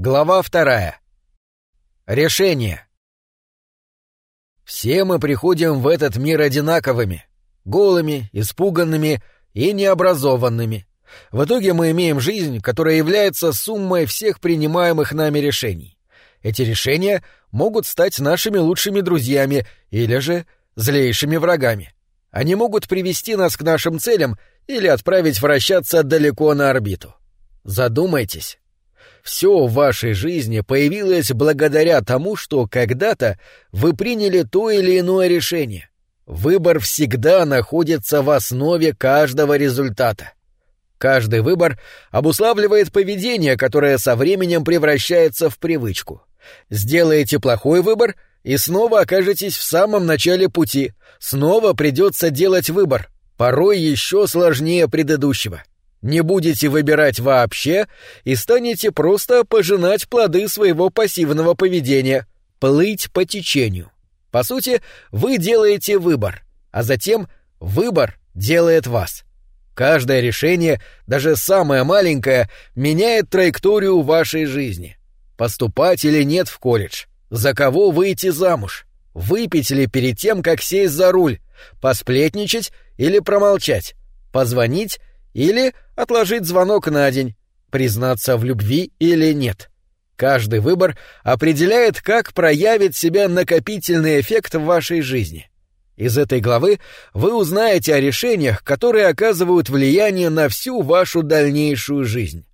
Глава вторая. Решение. Все мы приходим в этот мир одинаковыми, голыми, испуганными и необразованными. В итоге мы имеем жизнь, которая является суммой всех принимаемых нами решений. Эти решения могут стать нашими лучшими друзьями или же злейшими врагами. Они могут привести нас к нашим целям или отправить вращаться далеко на орбиту. Задумайтесь. Все в вашей жизни появилось благодаря тому, что когда-то вы приняли то или иное решение. Выбор всегда находится в основе каждого результата. Каждый выбор обуславливает поведение, которое со временем превращается в привычку. Сделаете плохой выбор и снова окажетесь в самом начале пути, снова придется делать выбор, порой еще сложнее предыдущего. Не будете выбирать вообще и станете просто пожинать плоды своего пассивного поведения, плыть по течению. По сути, вы делаете выбор, а затем выбор делает вас. Каждое решение, даже самое маленькое, меняет траекторию вашей жизни. Поступать или нет в колледж, за кого выйти замуж, выпить ли перед тем, как сесть за руль, посплетничать или промолчать, позвонить или отложить звонок на день, признаться в любви или нет. Каждый выбор определяет, как проявит себя накопительный эффект в вашей жизни. Из этой главы вы узнаете о решениях, которые оказывают влияние на всю вашу дальнейшую жизнь.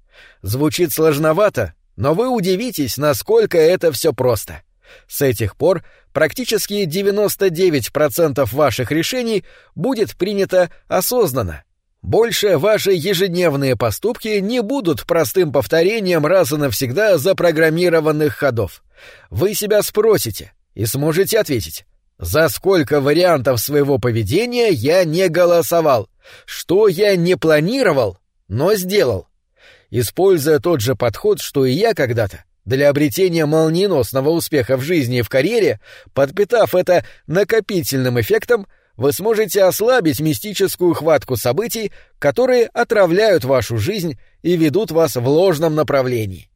Звучит сложновато, но вы удивитесь, насколько это все просто. С этих пор практически 99% ваших решений будет принято осознанно, больше ваши ежедневные поступки не будут простым повторением раз и навсегда запрограммированных ходов. Вы себя спросите и сможете ответить, за сколько вариантов своего поведения я не голосовал, что я не планировал, но сделал. Используя тот же подход, что и я когда-то, для обретения молниеносного успеха в жизни и в карьере, подпитав это накопительным эффектом, вы сможете ослабить мистическую хватку событий, которые отравляют вашу жизнь и ведут вас в ложном направлении.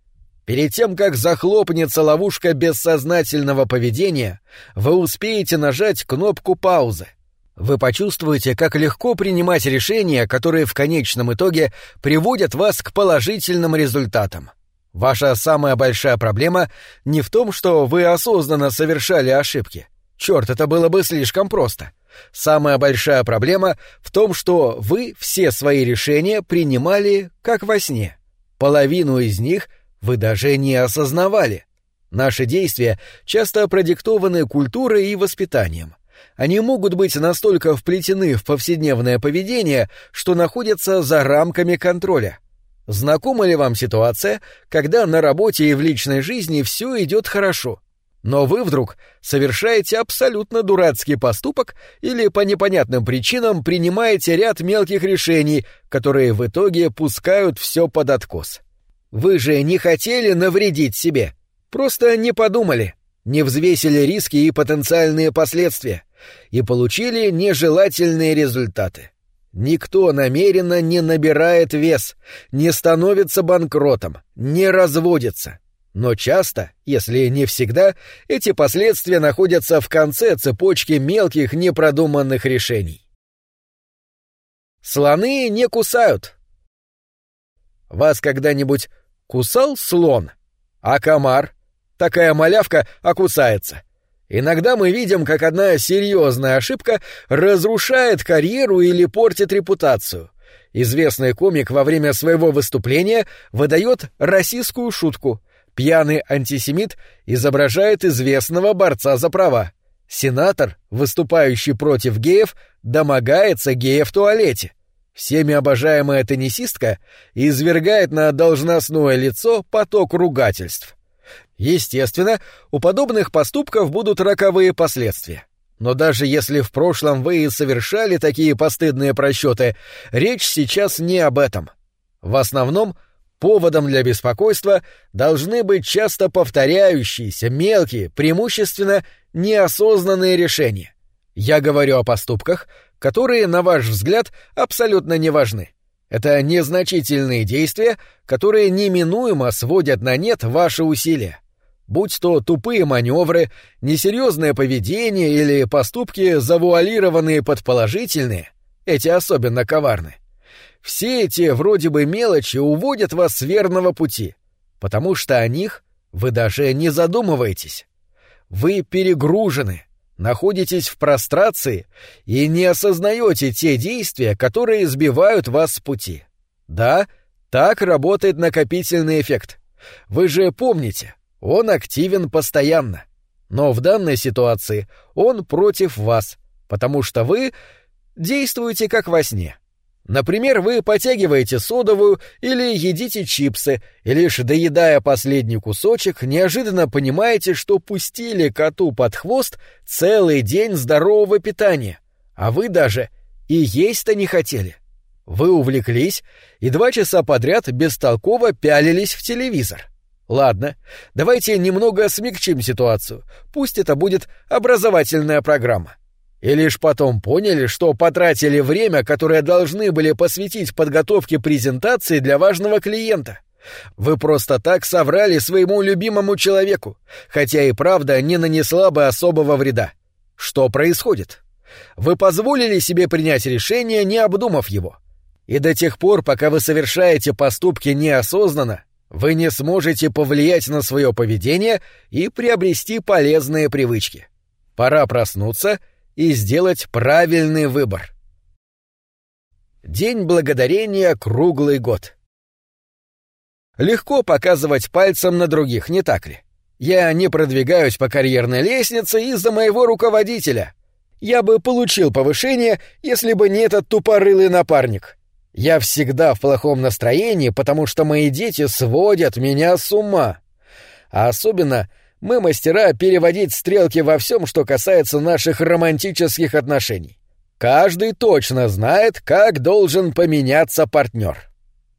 Перед тем, как захлопнется ловушка бессознательного поведения, вы успеете нажать кнопку паузы. Вы почувствуете, как легко принимать решения, которые в конечном итоге приводят вас к положительным результатам. Ваша самая большая проблема не в том, что вы осознанно совершали ошибки. Черт, это было бы слишком просто. Самая большая проблема в том, что вы все свои решения принимали как во сне. Половину из них вы даже не осознавали. Наши действия часто продиктованы культурой и воспитанием. Они могут быть настолько вплетены в повседневное поведение, что находятся за рамками контроля. Знакома ли вам ситуация, когда на работе и в личной жизни все идет хорошо — но вы вдруг совершаете абсолютно дурацкий поступок или по непонятным причинам принимаете ряд мелких решений, которые в итоге пускают все под откос. Вы же не хотели навредить себе, просто не подумали, не взвесили риски и потенциальные последствия и получили нежелательные результаты. Никто намеренно не набирает вес, не становится банкротом, не разводится. Но часто, если не всегда, эти последствия находятся в конце цепочки мелких непродуманных решений. Слоны не кусают. Вас когда-нибудь кусал слон? А комар? Такая малявка окусается. Иногда мы видим, как одна серьезная ошибка разрушает карьеру или портит репутацию. Известный комик во время своего выступления выдает расистскую шутку — Пьяный антисемит изображает известного борца за права. Сенатор, выступающий против геев, домогается гея в туалете. Всеми обожаемая теннисистка извергает на должностное лицо поток ругательств. Естественно, у подобных поступков будут роковые последствия. Но даже если в прошлом вы и совершали такие постыдные просчеты, речь сейчас не об этом. В основном — Поводом для беспокойства должны быть часто повторяющиеся, мелкие, преимущественно неосознанные решения. Я говорю о поступках, которые, на ваш взгляд, абсолютно не важны. Это незначительные действия, которые неминуемо сводят на нет ваши усилия. Будь то тупые маневры, несерьезное поведение или поступки, завуалированные под положительные, эти особенно коварны. Все эти вроде бы мелочи уводят вас с верного пути, потому что о них вы даже не задумываетесь. Вы перегружены, находитесь в прострации и не осознаете те действия, которые сбивают вас с пути. Да, так работает накопительный эффект. Вы же помните, он активен постоянно. Но в данной ситуации он против вас, потому что вы действуете как во сне. Например, вы потягиваете содовую или едите чипсы, и лишь доедая последний кусочек, неожиданно понимаете, что пустили коту под хвост целый день здорового питания, а вы даже и есть-то не хотели. Вы увлеклись и два часа подряд бестолково пялились в телевизор. Ладно, давайте немного смягчим ситуацию, пусть это будет образовательная программа и лишь потом поняли, что потратили время, которое должны были посвятить подготовке презентации для важного клиента. Вы просто так соврали своему любимому человеку, хотя и правда не нанесла бы особого вреда. Что происходит? Вы позволили себе принять решение, не обдумав его. И до тех пор, пока вы совершаете поступки неосознанно, вы не сможете повлиять на свое поведение и приобрести полезные привычки. Пора проснуться — и сделать правильный выбор. День благодарения круглый год. Легко показывать пальцем на других, не так ли? Я не продвигаюсь по карьерной лестнице из-за моего руководителя. Я бы получил повышение, если бы не этот тупорылый напарник. Я всегда в плохом настроении, потому что мои дети сводят меня с ума. А особенно, мы мастера переводить стрелки во всем, что касается наших романтических отношений. Каждый точно знает, как должен поменяться партнер.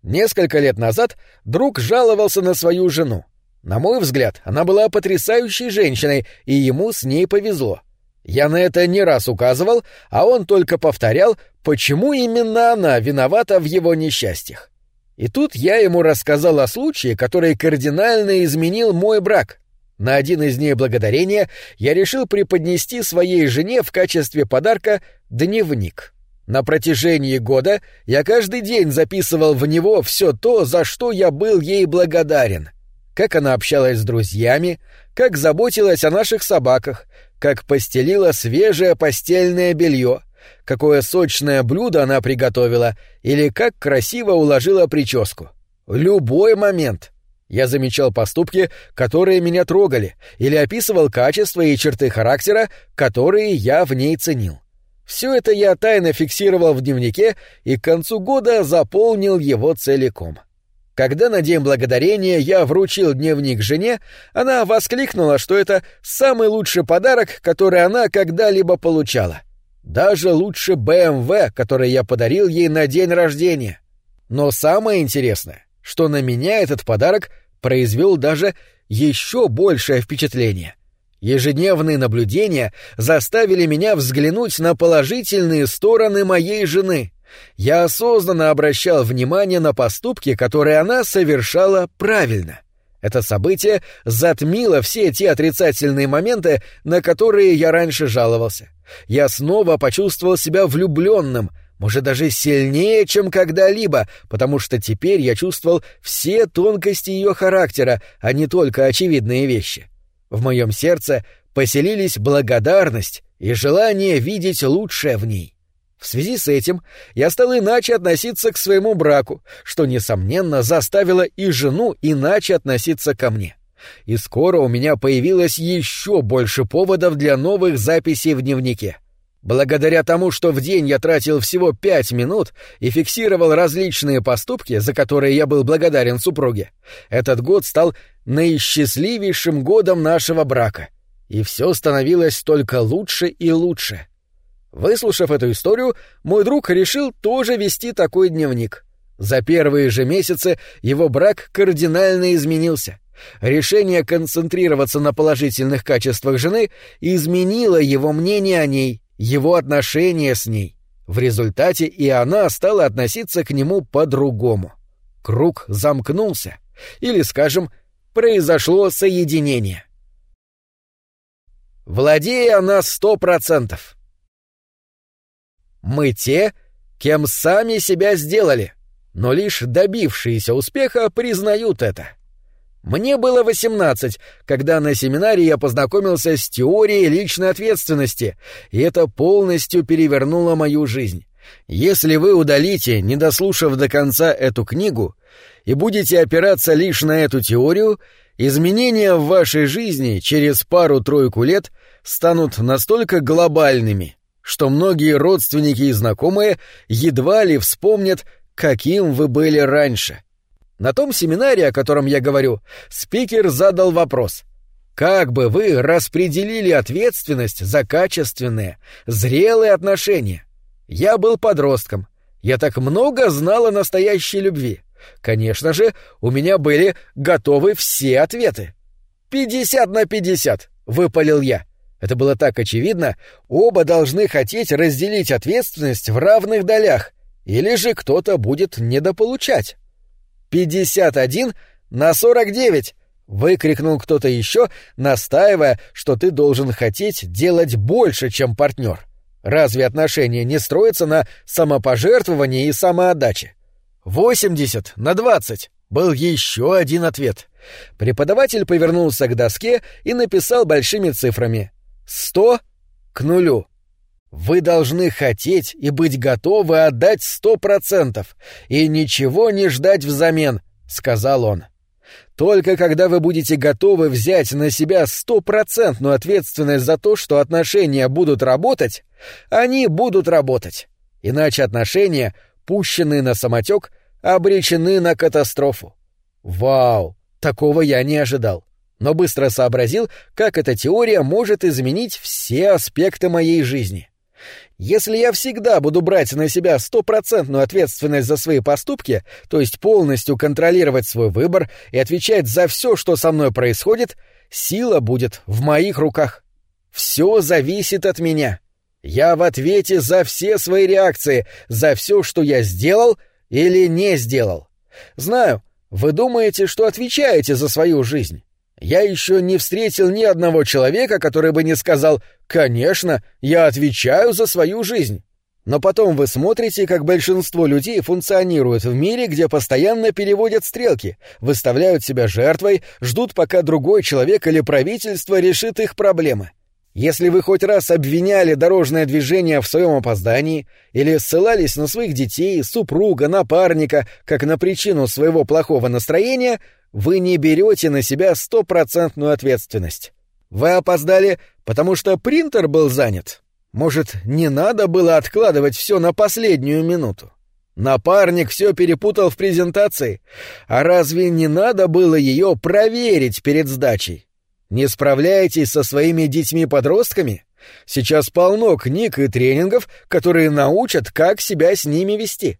Несколько лет назад друг жаловался на свою жену. На мой взгляд, она была потрясающей женщиной, и ему с ней повезло. Я на это не раз указывал, а он только повторял, почему именно она виновата в его несчастьях. И тут я ему рассказал о случае, который кардинально изменил мой брак. На один из дней благодарения я решил преподнести своей жене в качестве подарка дневник. На протяжении года я каждый день записывал в него все то, за что я был ей благодарен. Как она общалась с друзьями, как заботилась о наших собаках, как постелила свежее постельное белье, какое сочное блюдо она приготовила или как красиво уложила прическу. Любой момент — я замечал поступки, которые меня трогали, или описывал качества и черты характера, которые я в ней ценил. Все это я тайно фиксировал в дневнике и к концу года заполнил его целиком. Когда на День Благодарения я вручил дневник жене, она воскликнула, что это самый лучший подарок, который она когда-либо получала. Даже лучше БМВ, который я подарил ей на день рождения. Но самое интересное, что на меня этот подарок произвел даже еще большее впечатление. Ежедневные наблюдения заставили меня взглянуть на положительные стороны моей жены. Я осознанно обращал внимание на поступки, которые она совершала правильно. Это событие затмило все те отрицательные моменты, на которые я раньше жаловался. Я снова почувствовал себя влюбленным, может, даже сильнее, чем когда-либо, потому что теперь я чувствовал все тонкости ее характера, а не только очевидные вещи. В моем сердце поселились благодарность и желание видеть лучшее в ней. В связи с этим я стал иначе относиться к своему браку, что, несомненно, заставило и жену иначе относиться ко мне. И скоро у меня появилось еще больше поводов для новых записей в дневнике — Благодаря тому, что в день я тратил всего пять минут и фиксировал различные поступки, за которые я был благодарен супруге, этот год стал наисчастливейшим годом нашего брака. И все становилось только лучше и лучше. Выслушав эту историю, мой друг решил тоже вести такой дневник. За первые же месяцы его брак кардинально изменился. Решение концентрироваться на положительных качествах жены изменило его мнение о ней его отношения с ней. В результате и она стала относиться к нему по-другому. Круг замкнулся. Или, скажем, произошло соединение. Владея на сто процентов. Мы те, кем сами себя сделали, но лишь добившиеся успеха признают это. Мне было 18, когда на семинаре я познакомился с теорией личной ответственности, и это полностью перевернуло мою жизнь. Если вы удалите, не дослушав до конца эту книгу, и будете опираться лишь на эту теорию, изменения в вашей жизни через пару-тройку лет станут настолько глобальными, что многие родственники и знакомые едва ли вспомнят, каким вы были раньше. На том семинаре, о котором я говорю, спикер задал вопрос. Как бы вы распределили ответственность за качественные, зрелые отношения? Я был подростком. Я так много знал о настоящей любви. Конечно же, у меня были готовы все ответы. «Пятьдесят на пятьдесят», — выпалил я. Это было так очевидно, оба должны хотеть разделить ответственность в равных долях, или же кто-то будет недополучать. «Пятьдесят один на сорок девять!» — выкрикнул кто-то еще, настаивая, что ты должен хотеть делать больше, чем партнер. Разве отношения не строятся на самопожертвовании и самоотдаче? «Восемьдесят на двадцать!» — был еще один ответ. Преподаватель повернулся к доске и написал большими цифрами. «Сто к нулю». Вы должны хотеть и быть готовы отдать сто процентов и ничего не ждать взамен, сказал он. Только когда вы будете готовы взять на себя стопроцентную ответственность за то, что отношения будут работать, они будут работать. Иначе отношения, пущенные на самотек, обречены на катастрофу. Вау, такого я не ожидал. Но быстро сообразил, как эта теория может изменить все аспекты моей жизни. Если я всегда буду брать на себя стопроцентную ответственность за свои поступки, то есть полностью контролировать свой выбор и отвечать за все, что со мной происходит, сила будет в моих руках. Все зависит от меня. Я в ответе за все свои реакции, за все, что я сделал или не сделал. Знаю, вы думаете, что отвечаете за свою жизнь. Я еще не встретил ни одного человека, который бы не сказал «Конечно, я отвечаю за свою жизнь». Но потом вы смотрите, как большинство людей функционируют в мире, где постоянно переводят стрелки, выставляют себя жертвой, ждут, пока другой человек или правительство решит их проблемы. Если вы хоть раз обвиняли дорожное движение в своем опоздании или ссылались на своих детей, супруга, напарника, как на причину своего плохого настроения, вы не берете на себя стопроцентную ответственность. Вы опоздали, потому что принтер был занят. Может, не надо было откладывать все на последнюю минуту? Напарник все перепутал в презентации. А разве не надо было ее проверить перед сдачей? Не справляетесь со своими детьми-подростками? Сейчас полно книг и тренингов, которые научат, как себя с ними вести.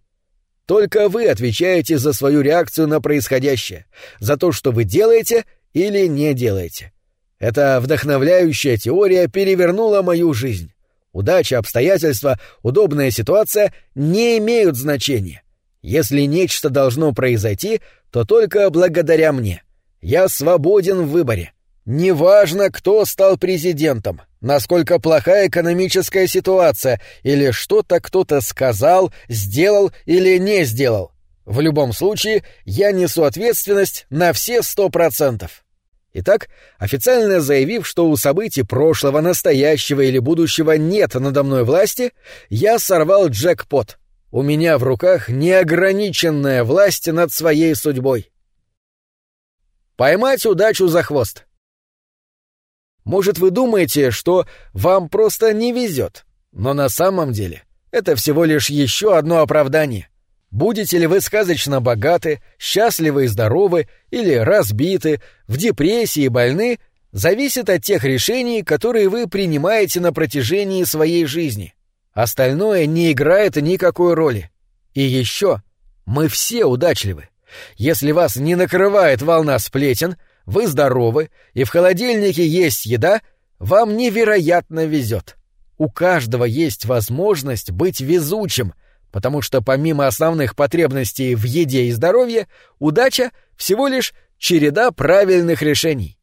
Только вы отвечаете за свою реакцию на происходящее, за то, что вы делаете или не делаете. Эта вдохновляющая теория перевернула мою жизнь. Удача, обстоятельства, удобная ситуация не имеют значения. Если нечто должно произойти, то только благодаря мне. Я свободен в выборе. Неважно, кто стал президентом, насколько плохая экономическая ситуация, или что-то кто-то сказал, сделал или не сделал. В любом случае, я несу ответственность на все сто процентов. Итак, официально заявив, что у событий прошлого, настоящего или будущего нет надо мной власти, я сорвал джекпот. У меня в руках неограниченная власть над своей судьбой. Поймать удачу за хвост. Может, вы думаете, что вам просто не везет, но на самом деле это всего лишь еще одно оправдание. Будете ли вы сказочно богаты, счастливы и здоровы, или разбиты, в депрессии и больны, зависит от тех решений, которые вы принимаете на протяжении своей жизни. Остальное не играет никакой роли. И еще, мы все удачливы. Если вас не накрывает волна сплетен — вы здоровы, и в холодильнике есть еда, вам невероятно везет. У каждого есть возможность быть везучим, потому что помимо основных потребностей в еде и здоровье, удача — всего лишь череда правильных решений.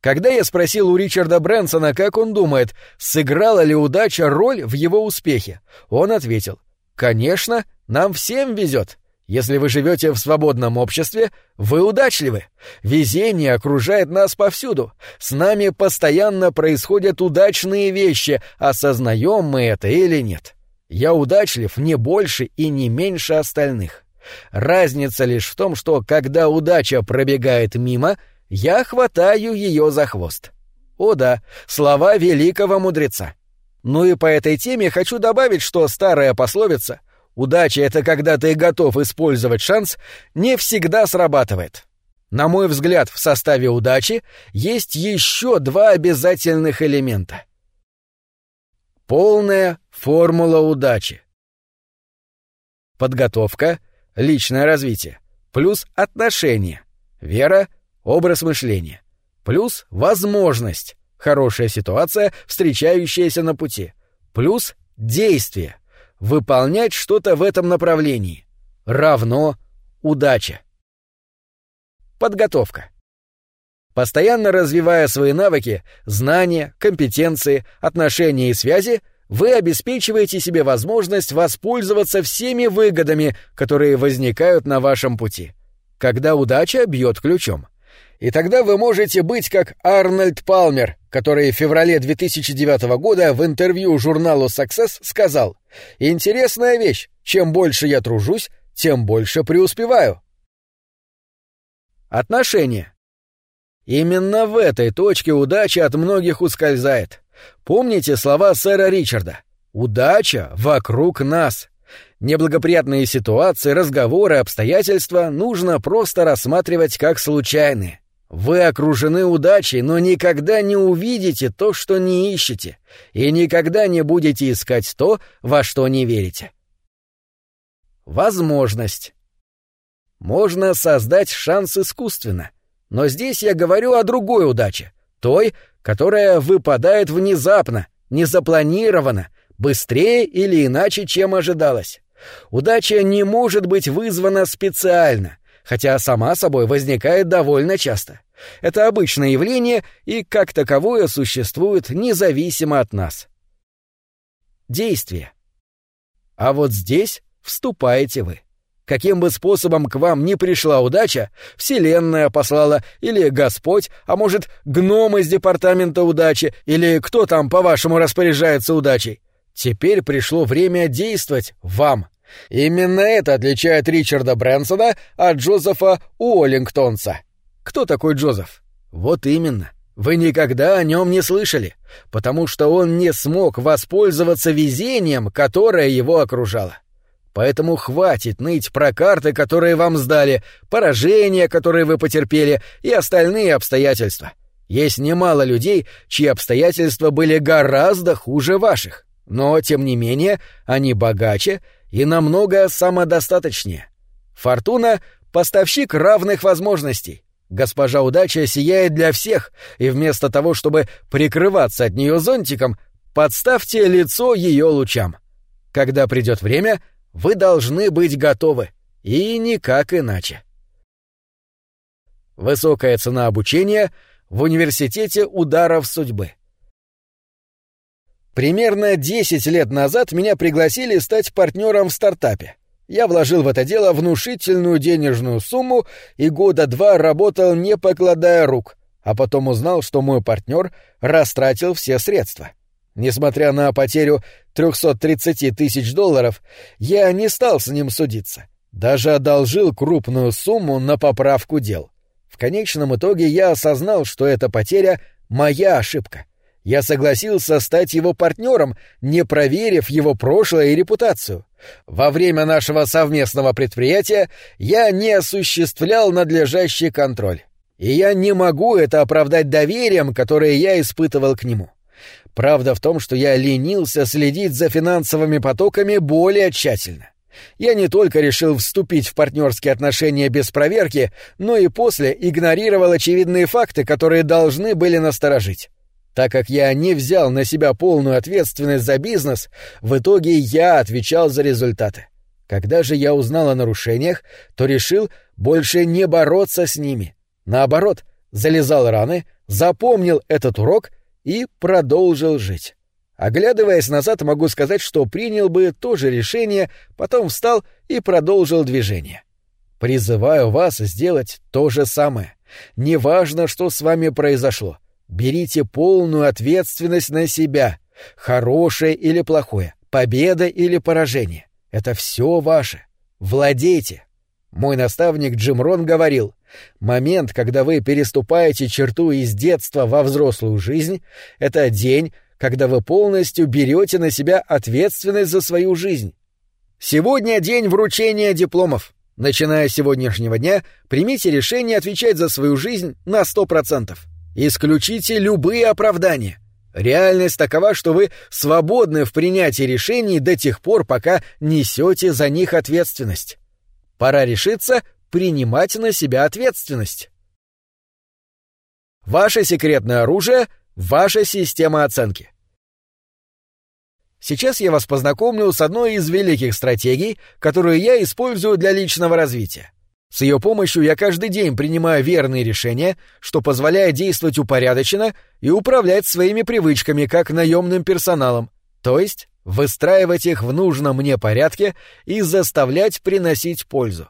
Когда я спросил у Ричарда Брэнсона, как он думает, сыграла ли удача роль в его успехе, он ответил, «Конечно, нам всем везет. Если вы живете в свободном обществе, вы удачливы. Везение окружает нас повсюду. С нами постоянно происходят удачные вещи, осознаем мы это или нет. Я удачлив не больше и не меньше остальных. Разница лишь в том, что когда удача пробегает мимо — я хватаю ее за хвост. О да, слова великого мудреца. Ну и по этой теме хочу добавить, что старая пословица «удача — это когда ты готов использовать шанс» не всегда срабатывает. На мой взгляд, в составе удачи есть еще два обязательных элемента. Полная формула удачи. Подготовка, личное развитие, плюс отношения, вера — образ мышления. Плюс возможность, хорошая ситуация, встречающаяся на пути. Плюс действие, выполнять что-то в этом направлении. Равно удача. Подготовка. Постоянно развивая свои навыки, знания, компетенции, отношения и связи, вы обеспечиваете себе возможность воспользоваться всеми выгодами, которые возникают на вашем пути. Когда удача бьет ключом. И тогда вы можете быть как Арнольд Палмер, который в феврале 2009 года в интервью журналу Success сказал «Интересная вещь, чем больше я тружусь, тем больше преуспеваю». Отношения. Именно в этой точке удача от многих ускользает. Помните слова сэра Ричарда? «Удача вокруг нас». Неблагоприятные ситуации, разговоры, обстоятельства нужно просто рассматривать как случайные. Вы окружены удачей, но никогда не увидите то, что не ищете, и никогда не будете искать то, во что не верите. Возможность. Можно создать шанс искусственно, но здесь я говорю о другой удаче, той, которая выпадает внезапно, незапланированно, быстрее или иначе, чем ожидалось. Удача не может быть вызвана специально, хотя сама собой возникает довольно часто. Это обычное явление и как таковое существует независимо от нас. Действие. А вот здесь вступаете вы. Каким бы способом к вам ни пришла удача, Вселенная послала, или Господь, а может, гном из департамента удачи, или кто там, по-вашему, распоряжается удачей, теперь пришло время действовать вам. Именно это отличает Ричарда Брэнсона от Джозефа Уоллингтонса. Кто такой Джозеф? Вот именно. Вы никогда о нем не слышали, потому что он не смог воспользоваться везением, которое его окружало. Поэтому хватит ныть про карты, которые вам сдали, поражения, которые вы потерпели, и остальные обстоятельства. Есть немало людей, чьи обстоятельства были гораздо хуже ваших, но, тем не менее, они богаче и намного самодостаточнее. Фортуна — поставщик равных возможностей. Госпожа удача сияет для всех, и вместо того, чтобы прикрываться от нее зонтиком, подставьте лицо ее лучам. Когда придет время, вы должны быть готовы, и никак иначе. Высокая цена обучения в университете ударов судьбы. Примерно 10 лет назад меня пригласили стать партнером в стартапе. Я вложил в это дело внушительную денежную сумму и года два работал, не покладая рук, а потом узнал, что мой партнер растратил все средства. Несмотря на потерю 330 тысяч долларов, я не стал с ним судиться. Даже одолжил крупную сумму на поправку дел. В конечном итоге я осознал, что эта потеря — моя ошибка. Я согласился стать его партнером, не проверив его прошлое и репутацию. Во время нашего совместного предприятия я не осуществлял надлежащий контроль. И я не могу это оправдать доверием, которое я испытывал к нему. Правда в том, что я ленился следить за финансовыми потоками более тщательно. Я не только решил вступить в партнерские отношения без проверки, но и после игнорировал очевидные факты, которые должны были насторожить. Так как я не взял на себя полную ответственность за бизнес, в итоге я отвечал за результаты. Когда же я узнал о нарушениях, то решил больше не бороться с ними. Наоборот, залезал раны, запомнил этот урок и продолжил жить. Оглядываясь назад, могу сказать, что принял бы то же решение, потом встал и продолжил движение. Призываю вас сделать то же самое. Неважно, что с вами произошло. Берите полную ответственность на себя. Хорошее или плохое, победа или поражение. Это все ваше. Владейте. Мой наставник Джим Рон говорил, момент, когда вы переступаете черту из детства во взрослую жизнь, это день, когда вы полностью берете на себя ответственность за свою жизнь. Сегодня день вручения дипломов. Начиная с сегодняшнего дня, примите решение отвечать за свою жизнь на сто процентов. Исключите любые оправдания. Реальность такова, что вы свободны в принятии решений до тех пор, пока несете за них ответственность. Пора решиться принимать на себя ответственность. Ваше секретное оружие — ваша система оценки. Сейчас я вас познакомлю с одной из великих стратегий, которую я использую для личного развития. С ее помощью я каждый день принимаю верные решения, что позволяет действовать упорядоченно и управлять своими привычками как наемным персоналом, то есть выстраивать их в нужном мне порядке и заставлять приносить пользу.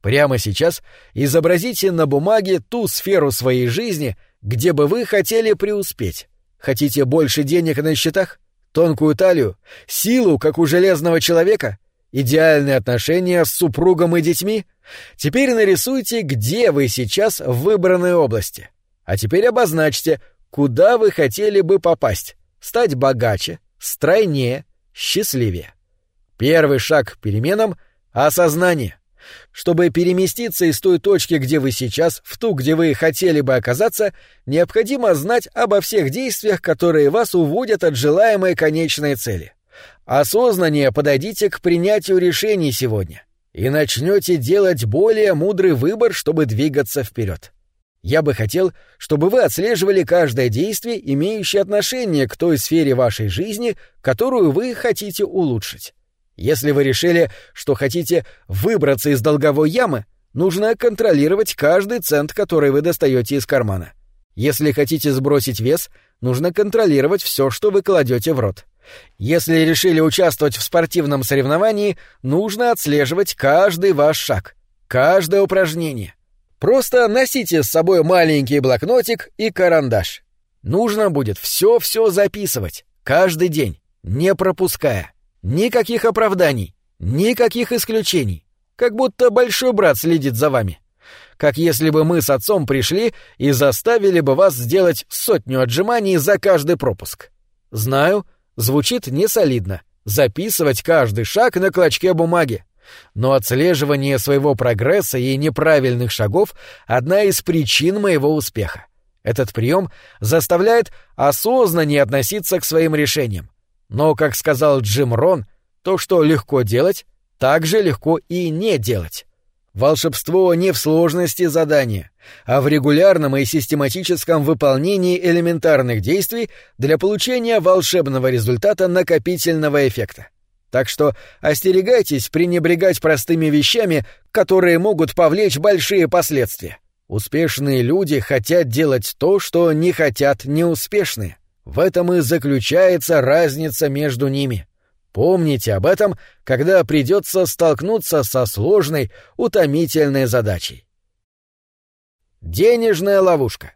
Прямо сейчас изобразите на бумаге ту сферу своей жизни, где бы вы хотели преуспеть. Хотите больше денег на счетах? Тонкую талию? Силу, как у железного человека? Идеальные отношения с супругом и детьми? Теперь нарисуйте, где вы сейчас в выбранной области. А теперь обозначьте, куда вы хотели бы попасть. Стать богаче, стройнее, счастливее. Первый шаг к переменам — осознание. Чтобы переместиться из той точки, где вы сейчас, в ту, где вы хотели бы оказаться, необходимо знать обо всех действиях, которые вас уводят от желаемой конечной цели. Осознаннее подойдите к принятию решений сегодня и начнете делать более мудрый выбор, чтобы двигаться вперед. Я бы хотел, чтобы вы отслеживали каждое действие, имеющее отношение к той сфере вашей жизни, которую вы хотите улучшить. Если вы решили, что хотите выбраться из долговой ямы, нужно контролировать каждый цент, который вы достаете из кармана. Если хотите сбросить вес, нужно контролировать все, что вы кладете в рот. Если решили участвовать в спортивном соревновании, нужно отслеживать каждый ваш шаг, каждое упражнение. Просто носите с собой маленький блокнотик и карандаш. Нужно будет все-все записывать, каждый день, не пропуская. Никаких оправданий, никаких исключений. Как будто большой брат следит за вами. Как если бы мы с отцом пришли и заставили бы вас сделать сотню отжиманий за каждый пропуск. Знаю, звучит несолидно. Записывать каждый шаг на клочке бумаги. Но отслеживание своего прогресса и неправильных шагов — одна из причин моего успеха. Этот прием заставляет осознаннее относиться к своим решениям. Но, как сказал Джим Рон, то, что легко делать, так же легко и не делать. Волшебство не в сложности задания, а в регулярном и систематическом выполнении элементарных действий для получения волшебного результата накопительного эффекта. Так что остерегайтесь пренебрегать простыми вещами, которые могут повлечь большие последствия. Успешные люди хотят делать то, что не хотят неуспешные. В этом и заключается разница между ними. Помните об этом, когда придется столкнуться со сложной, утомительной задачей. Денежная ловушка.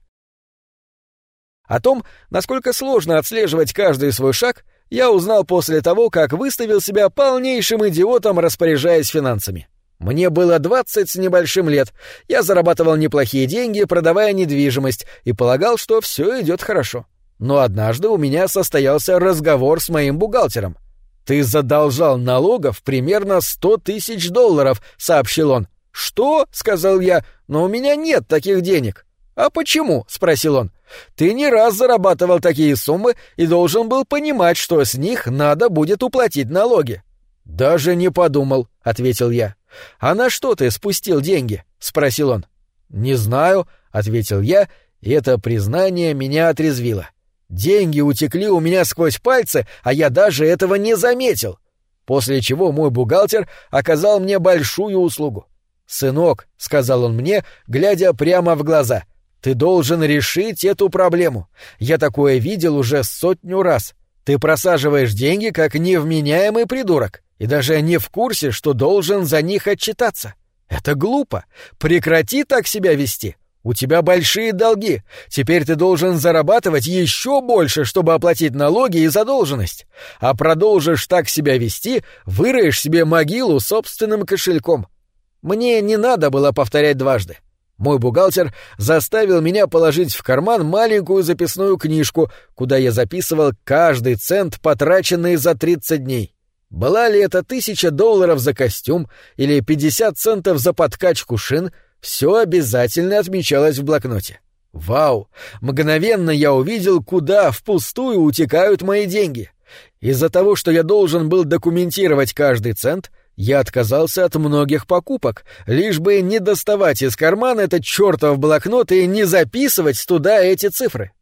О том, насколько сложно отслеживать каждый свой шаг, я узнал после того, как выставил себя полнейшим идиотом, распоряжаясь финансами. Мне было двадцать с небольшим лет, я зарабатывал неплохие деньги, продавая недвижимость, и полагал, что все идет хорошо. Но однажды у меня состоялся разговор с моим бухгалтером. «Ты задолжал налогов примерно сто тысяч долларов», — сообщил он. «Что?» — сказал я. «Но у меня нет таких денег». «А почему?» — спросил он. «Ты не раз зарабатывал такие суммы и должен был понимать, что с них надо будет уплатить налоги». «Даже не подумал», — ответил я. «А на что ты спустил деньги?» — спросил он. «Не знаю», — ответил я, и это признание меня отрезвило. Деньги утекли у меня сквозь пальцы, а я даже этого не заметил. После чего мой бухгалтер оказал мне большую услугу. «Сынок», — сказал он мне, глядя прямо в глаза, — «ты должен решить эту проблему. Я такое видел уже сотню раз. Ты просаживаешь деньги, как невменяемый придурок, и даже не в курсе, что должен за них отчитаться. Это глупо. Прекрати так себя вести. У тебя большие долги. Теперь ты должен зарабатывать еще больше, чтобы оплатить налоги и задолженность. А продолжишь так себя вести, выроешь себе могилу собственным кошельком. Мне не надо было повторять дважды. Мой бухгалтер заставил меня положить в карман маленькую записную книжку, куда я записывал каждый цент, потраченный за 30 дней. Была ли это тысяча долларов за костюм или 50 центов за подкачку шин, все обязательно отмечалось в блокноте. Вау! Мгновенно я увидел, куда впустую утекают мои деньги. Из-за того, что я должен был документировать каждый цент, я отказался от многих покупок, лишь бы не доставать из кармана этот чертов блокнот и не записывать туда эти цифры.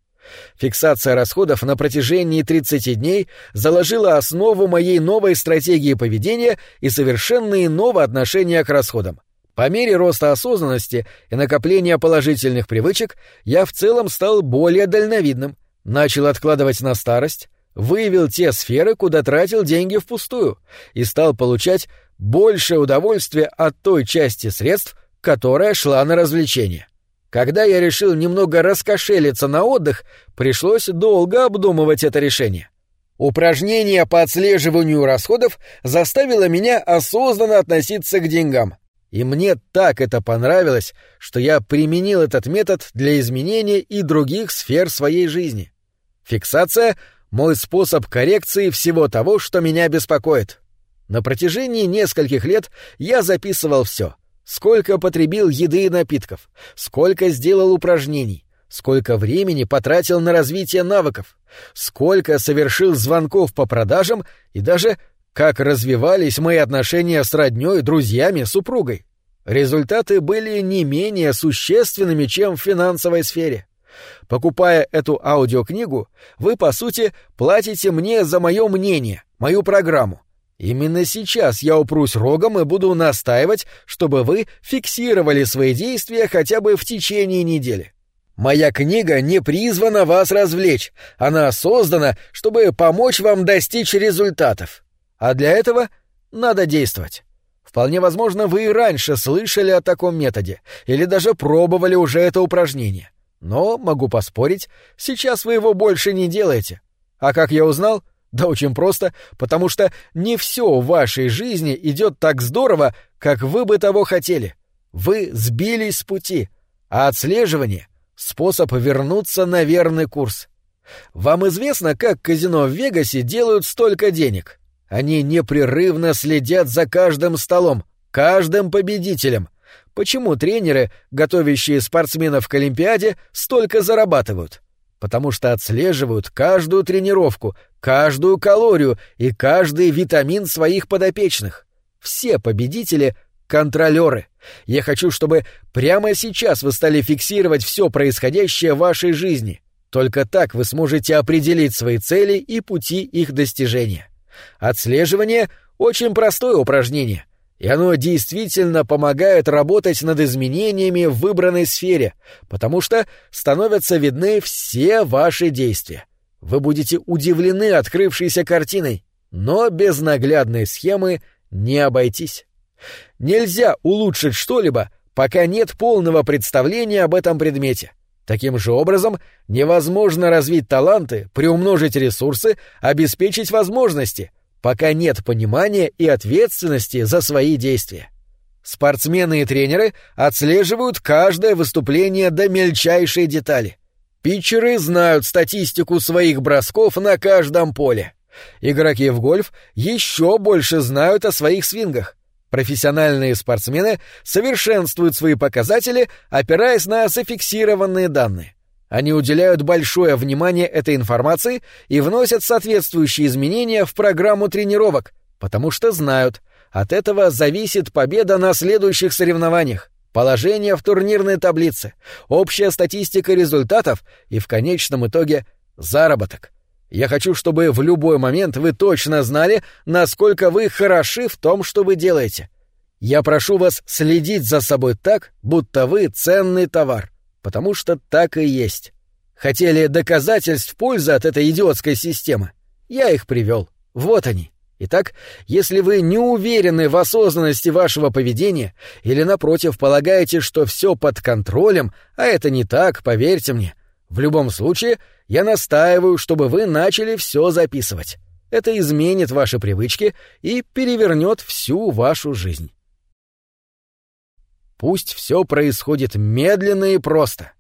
Фиксация расходов на протяжении 30 дней заложила основу моей новой стратегии поведения и совершенно иного отношения к расходам. По мере роста осознанности и накопления положительных привычек я в целом стал более дальновидным, начал откладывать на старость, выявил те сферы, куда тратил деньги впустую, и стал получать больше удовольствия от той части средств, которая шла на развлечение. Когда я решил немного раскошелиться на отдых, пришлось долго обдумывать это решение. Упражнение по отслеживанию расходов заставило меня осознанно относиться к деньгам. И мне так это понравилось, что я применил этот метод для изменения и других сфер своей жизни. Фиксация — мой способ коррекции всего того, что меня беспокоит. На протяжении нескольких лет я записывал все. Сколько потребил еды и напитков, сколько сделал упражнений, сколько времени потратил на развитие навыков, сколько совершил звонков по продажам и даже как развивались мои отношения с роднёй, друзьями, супругой. Результаты были не менее существенными, чем в финансовой сфере. Покупая эту аудиокнигу, вы, по сути, платите мне за мое мнение, мою программу, Именно сейчас я упрусь рогом и буду настаивать, чтобы вы фиксировали свои действия хотя бы в течение недели. Моя книга не призвана вас развлечь, она создана, чтобы помочь вам достичь результатов. А для этого надо действовать. Вполне возможно, вы и раньше слышали о таком методе, или даже пробовали уже это упражнение. Но, могу поспорить, сейчас вы его больше не делаете. А как я узнал — да очень просто, потому что не все в вашей жизни идет так здорово, как вы бы того хотели. Вы сбились с пути, а отслеживание — способ вернуться на верный курс. Вам известно, как казино в Вегасе делают столько денег? Они непрерывно следят за каждым столом, каждым победителем. Почему тренеры, готовящие спортсменов к Олимпиаде, столько зарабатывают? Потому что отслеживают каждую тренировку, каждую калорию и каждый витамин своих подопечных. Все победители — контролеры. Я хочу, чтобы прямо сейчас вы стали фиксировать все происходящее в вашей жизни. Только так вы сможете определить свои цели и пути их достижения. Отслеживание — очень простое упражнение — и оно действительно помогает работать над изменениями в выбранной сфере, потому что становятся видны все ваши действия. Вы будете удивлены открывшейся картиной, но без наглядной схемы не обойтись. Нельзя улучшить что-либо, пока нет полного представления об этом предмете. Таким же образом, невозможно развить таланты, приумножить ресурсы, обеспечить возможности, пока нет понимания и ответственности за свои действия. Спортсмены и тренеры отслеживают каждое выступление до мельчайшей детали. Питчеры знают статистику своих бросков на каждом поле. Игроки в гольф еще больше знают о своих свингах. Профессиональные спортсмены совершенствуют свои показатели, опираясь на зафиксированные данные. Они уделяют большое внимание этой информации и вносят соответствующие изменения в программу тренировок, потому что знают, от этого зависит победа на следующих соревнованиях, положение в турнирной таблице, общая статистика результатов и, в конечном итоге, Заработок. Я хочу, чтобы в любой момент вы точно знали, насколько вы хороши в том, что вы делаете. Я прошу вас следить за собой так, будто вы ценный товар, потому что так и есть. Хотели доказательств пользы от этой идиотской системы? Я их привел. Вот они. Итак, если вы не уверены в осознанности вашего поведения или, напротив, полагаете, что все под контролем, а это не так, поверьте мне, в любом случае я настаиваю, чтобы вы начали все записывать. Это изменит ваши привычки и перевернет всю вашу жизнь. Пусть все происходит медленно и просто.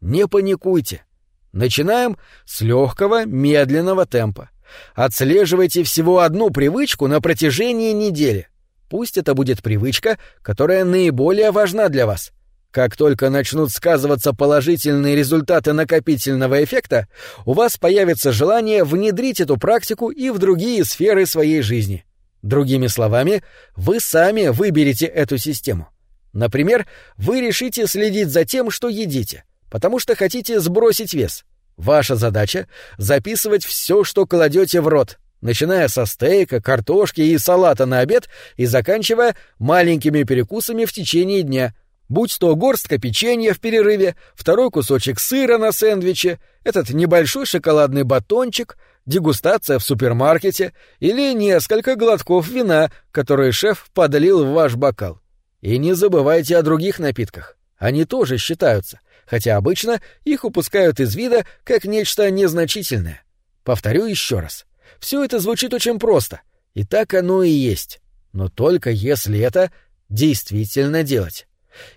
Не паникуйте. Начинаем с легкого, медленного темпа. Отслеживайте всего одну привычку на протяжении недели. Пусть это будет привычка, которая наиболее важна для вас. Как только начнут сказываться положительные результаты накопительного эффекта, у вас появится желание внедрить эту практику и в другие сферы своей жизни. Другими словами, вы сами выберете эту систему. Например, вы решите следить за тем, что едите, потому что хотите сбросить вес — Ваша задача — записывать все, что кладете в рот, начиная со стейка, картошки и салата на обед и заканчивая маленькими перекусами в течение дня, будь то горстка печенья в перерыве, второй кусочек сыра на сэндвиче, этот небольшой шоколадный батончик, дегустация в супермаркете или несколько глотков вина, которые шеф подолил в ваш бокал. И не забывайте о других напитках. Они тоже считаются — хотя обычно их упускают из вида как нечто незначительное. Повторю еще раз. Все это звучит очень просто, и так оно и есть, но только если это действительно делать.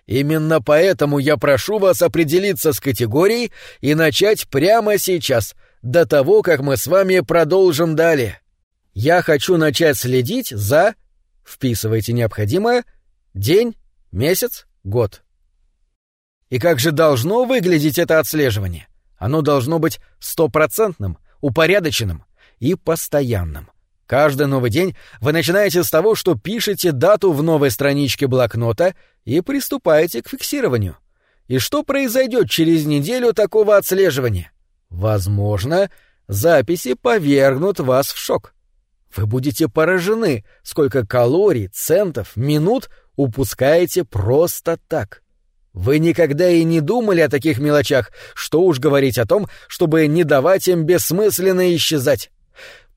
Именно поэтому я прошу вас определиться с категорией и начать прямо сейчас, до того, как мы с вами продолжим далее. Я хочу начать следить за... Вписывайте необходимое. День, месяц, год. И как же должно выглядеть это отслеживание? Оно должно быть стопроцентным, упорядоченным и постоянным. Каждый новый день вы начинаете с того, что пишете дату в новой страничке блокнота и приступаете к фиксированию. И что произойдет через неделю такого отслеживания? Возможно, записи повергнут вас в шок. Вы будете поражены, сколько калорий, центов, минут упускаете просто так. Вы никогда и не думали о таких мелочах, что уж говорить о том, чтобы не давать им бессмысленно исчезать.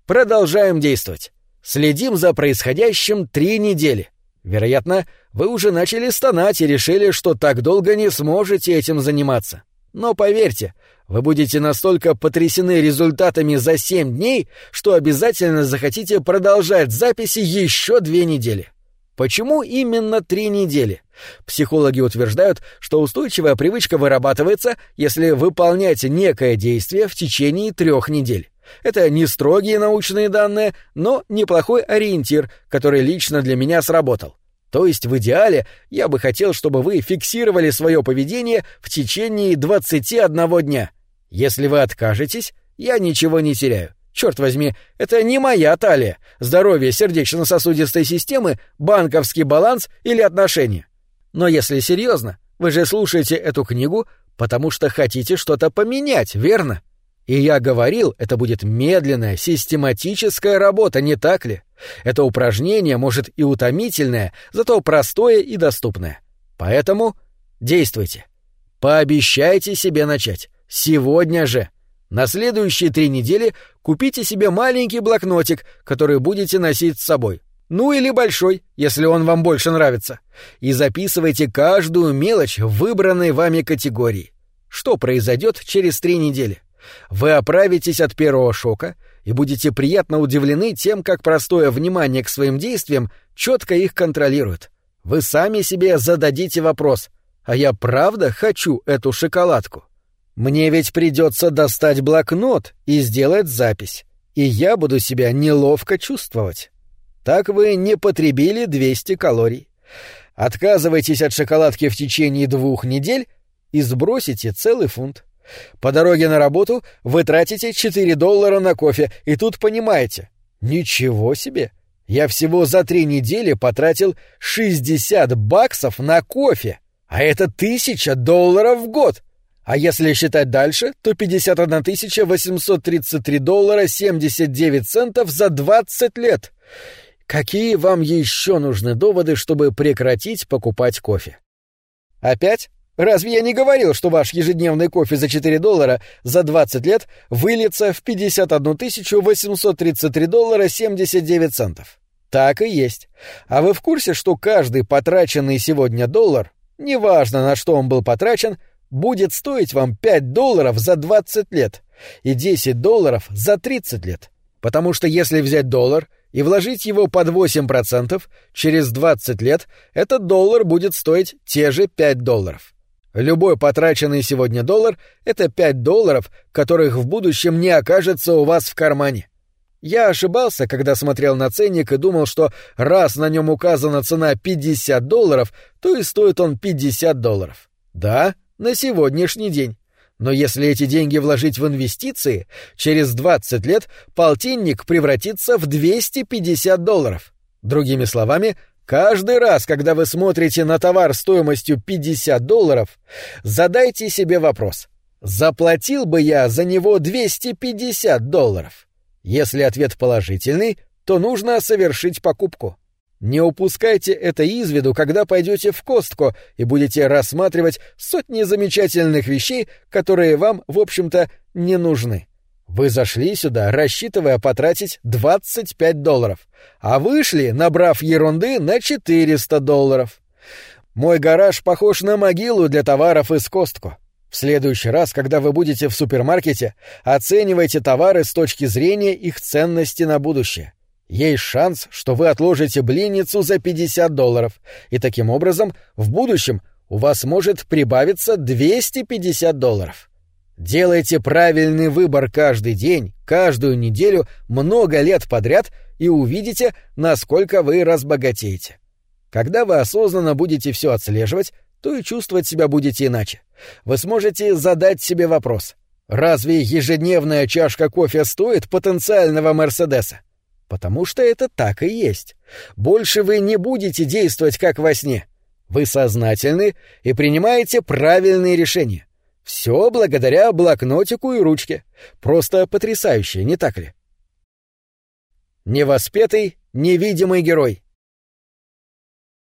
Продолжаем действовать. Следим за происходящим три недели. Вероятно, вы уже начали стонать и решили, что так долго не сможете этим заниматься. Но поверьте, вы будете настолько потрясены результатами за семь дней, что обязательно захотите продолжать записи еще две недели. Почему именно три недели? Психологи утверждают, что устойчивая привычка вырабатывается, если выполнять некое действие в течение трех недель. Это не строгие научные данные, но неплохой ориентир, который лично для меня сработал. То есть в идеале я бы хотел, чтобы вы фиксировали свое поведение в течение 21 дня. Если вы откажетесь, я ничего не теряю. Черт возьми, это не моя талия, здоровье сердечно-сосудистой системы, банковский баланс или отношения. Но если серьезно, вы же слушаете эту книгу, потому что хотите что-то поменять, верно? И я говорил, это будет медленная, систематическая работа, не так ли? Это упражнение, может, и утомительное, зато простое и доступное. Поэтому действуйте. Пообещайте себе начать. Сегодня же. На следующие три недели купите себе маленький блокнотик, который будете носить с собой. Ну или большой, если он вам больше нравится. И записывайте каждую мелочь выбранной вами категории. Что произойдет через три недели? Вы оправитесь от первого шока и будете приятно удивлены тем, как простое внимание к своим действиям четко их контролирует. Вы сами себе зададите вопрос, а я правда хочу эту шоколадку? Мне ведь придется достать блокнот и сделать запись, и я буду себя неловко чувствовать. Так вы не потребили 200 калорий. Отказывайтесь от шоколадки в течение двух недель и сбросите целый фунт. По дороге на работу вы тратите 4 доллара на кофе, и тут понимаете, ничего себе, я всего за три недели потратил 60 баксов на кофе, а это тысяча долларов в год. А если считать дальше, то 51 833 доллара 79 центов за 20 лет. Какие вам еще нужны доводы, чтобы прекратить покупать кофе? Опять? Разве я не говорил, что ваш ежедневный кофе за 4 доллара за 20 лет выльется в 51 833 доллара 79 центов? Так и есть. А вы в курсе, что каждый потраченный сегодня доллар, неважно на что он был потрачен, будет стоить вам 5 долларов за 20 лет и 10 долларов за 30 лет? Потому что если взять доллар и вложить его под 8%, через 20 лет этот доллар будет стоить те же 5 долларов. Любой потраченный сегодня доллар — это 5 долларов, которых в будущем не окажется у вас в кармане. Я ошибался, когда смотрел на ценник и думал, что раз на нем указана цена 50 долларов, то и стоит он 50 долларов. Да, на сегодняшний день. Но если эти деньги вложить в инвестиции, через 20 лет полтинник превратится в 250 долларов. Другими словами, каждый раз, когда вы смотрите на товар стоимостью 50 долларов, задайте себе вопрос. Заплатил бы я за него 250 долларов? Если ответ положительный, то нужно совершить покупку. Не упускайте это из виду, когда пойдете в Костко и будете рассматривать сотни замечательных вещей, которые вам, в общем-то, не нужны. Вы зашли сюда, рассчитывая потратить 25 долларов, а вышли, набрав ерунды, на 400 долларов. Мой гараж похож на могилу для товаров из Костко. В следующий раз, когда вы будете в супермаркете, оценивайте товары с точки зрения их ценности на будущее. Есть шанс, что вы отложите блинницу за 50 долларов, и таким образом в будущем у вас может прибавиться 250 долларов. Делайте правильный выбор каждый день, каждую неделю, много лет подряд, и увидите, насколько вы разбогатеете. Когда вы осознанно будете все отслеживать, то и чувствовать себя будете иначе. Вы сможете задать себе вопрос. Разве ежедневная чашка кофе стоит потенциального Мерседеса? Потому что это так и есть. Больше вы не будете действовать как во сне. Вы сознательны и принимаете правильные решения. Все благодаря блокнотику и ручке. Просто потрясающе, не так ли? Невоспетый, невидимый герой.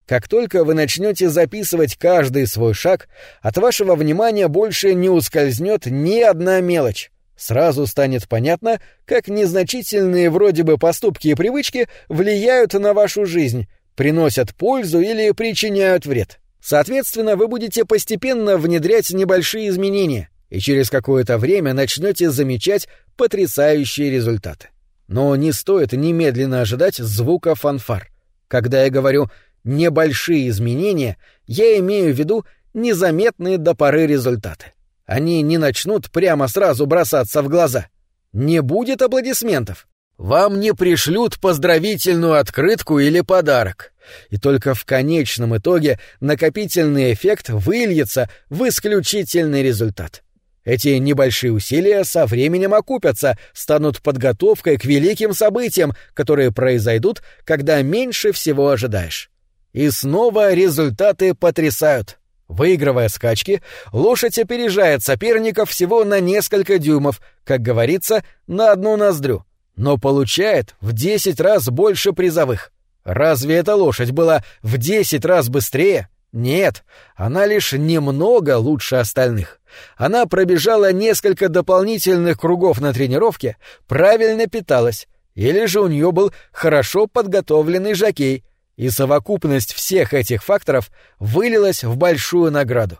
Как только вы начнете записывать каждый свой шаг, от вашего внимания больше не ускользнет ни одна мелочь. Сразу станет понятно, как незначительные вроде бы поступки и привычки влияют на вашу жизнь, приносят пользу или причиняют вред. Соответственно, вы будете постепенно внедрять небольшие изменения, и через какое-то время начнете замечать потрясающие результаты. Но не стоит немедленно ожидать звука фанфар. Когда я говорю «небольшие изменения», я имею в виду незаметные до поры результаты. Они не начнут прямо сразу бросаться в глаза. Не будет аплодисментов. Вам не пришлют поздравительную открытку или подарок. И только в конечном итоге накопительный эффект выльется в исключительный результат. Эти небольшие усилия со временем окупятся, станут подготовкой к великим событиям, которые произойдут, когда меньше всего ожидаешь. И снова результаты потрясают. Выигрывая скачки, лошадь опережает соперников всего на несколько дюймов, как говорится, на одну ноздрю, но получает в десять раз больше призовых. Разве эта лошадь была в десять раз быстрее? Нет, она лишь немного лучше остальных. Она пробежала несколько дополнительных кругов на тренировке, правильно питалась, или же у нее был хорошо подготовленный жокей — и совокупность всех этих факторов вылилась в большую награду.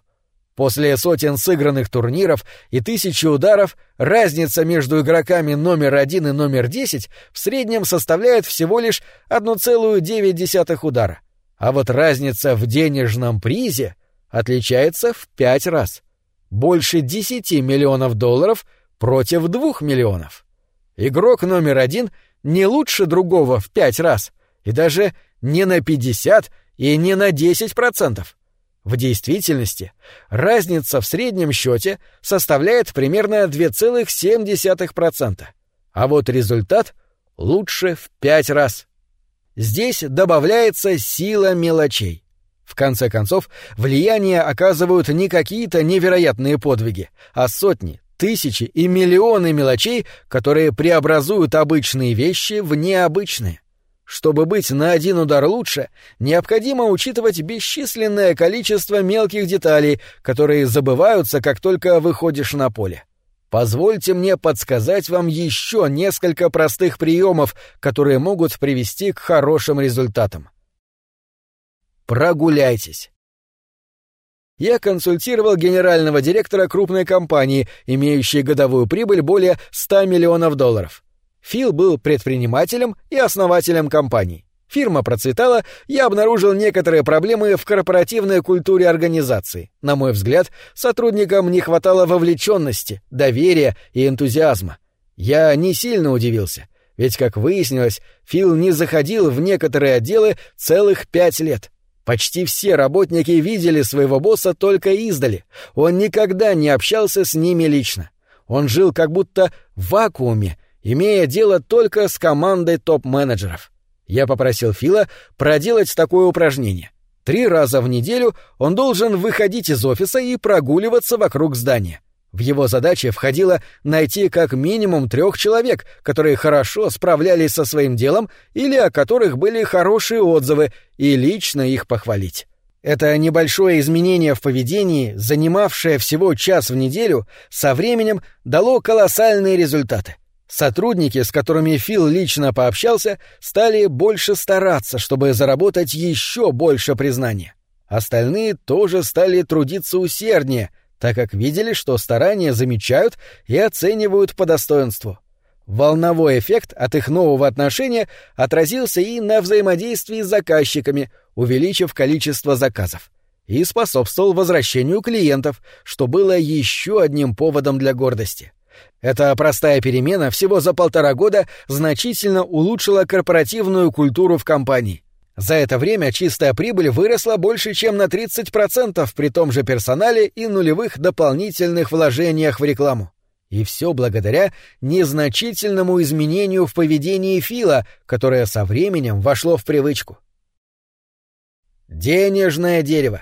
После сотен сыгранных турниров и тысячи ударов разница между игроками номер один и номер десять в среднем составляет всего лишь 1,9 удара. А вот разница в денежном призе отличается в пять раз. Больше 10 миллионов долларов против двух миллионов. Игрок номер один не лучше другого в пять раз и даже не на 50 и не на 10%. В действительности разница в среднем счете составляет примерно 2,7%, а вот результат лучше в 5 раз. Здесь добавляется сила мелочей. В конце концов, влияние оказывают не какие-то невероятные подвиги, а сотни, тысячи и миллионы мелочей, которые преобразуют обычные вещи в необычные. Чтобы быть на один удар лучше, необходимо учитывать бесчисленное количество мелких деталей, которые забываются, как только выходишь на поле. Позвольте мне подсказать вам еще несколько простых приемов, которые могут привести к хорошим результатам. Прогуляйтесь. Я консультировал генерального директора крупной компании, имеющей годовую прибыль более 100 миллионов долларов. Фил был предпринимателем и основателем компании. Фирма процветала, я обнаружил некоторые проблемы в корпоративной культуре организации. На мой взгляд, сотрудникам не хватало вовлеченности, доверия и энтузиазма. Я не сильно удивился, ведь, как выяснилось, Фил не заходил в некоторые отделы целых пять лет. Почти все работники видели своего босса только издали. Он никогда не общался с ними лично. Он жил как будто в вакууме, имея дело только с командой топ-менеджеров. Я попросил Фила проделать такое упражнение. Три раза в неделю он должен выходить из офиса и прогуливаться вокруг здания. В его задачи входило найти как минимум трех человек, которые хорошо справлялись со своим делом или о которых были хорошие отзывы, и лично их похвалить. Это небольшое изменение в поведении, занимавшее всего час в неделю, со временем дало колоссальные результаты. Сотрудники, с которыми Фил лично пообщался, стали больше стараться, чтобы заработать еще больше признания. Остальные тоже стали трудиться усерднее — так как видели, что старания замечают и оценивают по достоинству. Волновой эффект от их нового отношения отразился и на взаимодействии с заказчиками, увеличив количество заказов, и способствовал возвращению клиентов, что было еще одним поводом для гордости. Эта простая перемена всего за полтора года значительно улучшила корпоративную культуру в компании. За это время чистая прибыль выросла больше, чем на 30% при том же персонале и нулевых дополнительных вложениях в рекламу. И все благодаря незначительному изменению в поведении Фила, которое со временем вошло в привычку. Денежное дерево.